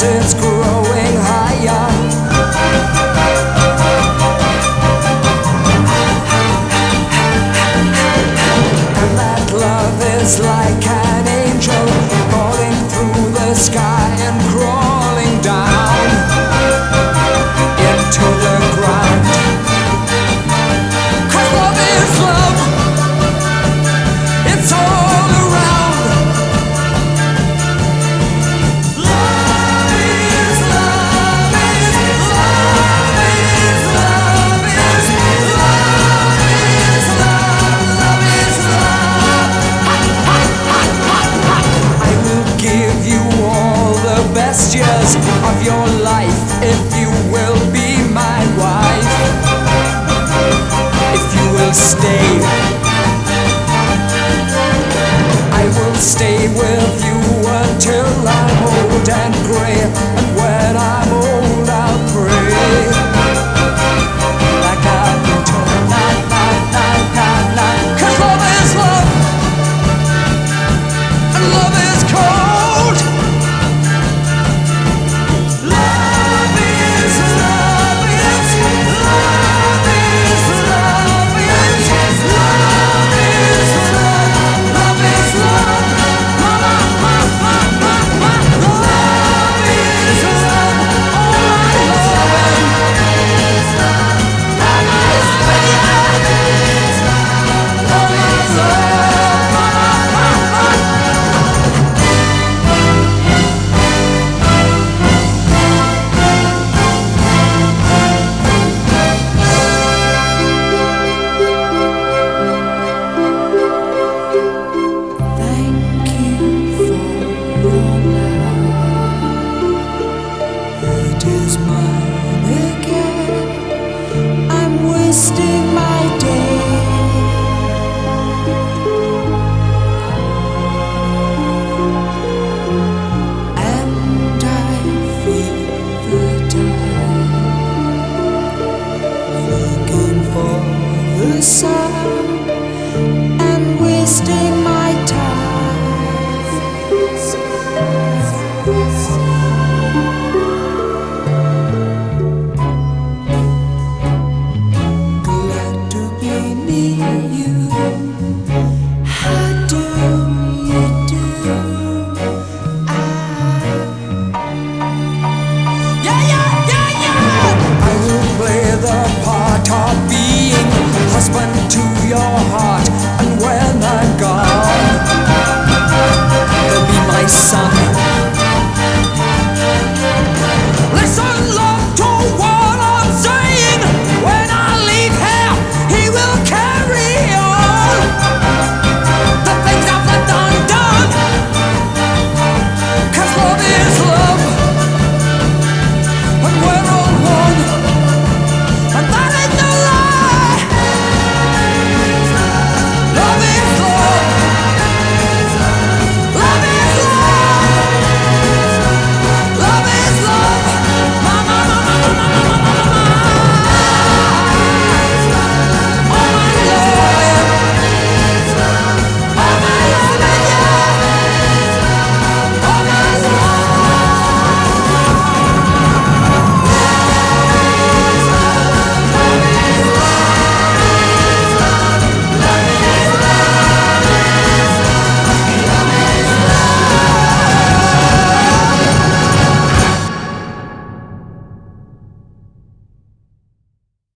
mountains growing higher. And that love is like an angel falling through the sky. best years of your life if you will be my wife. If you will stay, I will stay with you until I'm old and gray. side. your heart.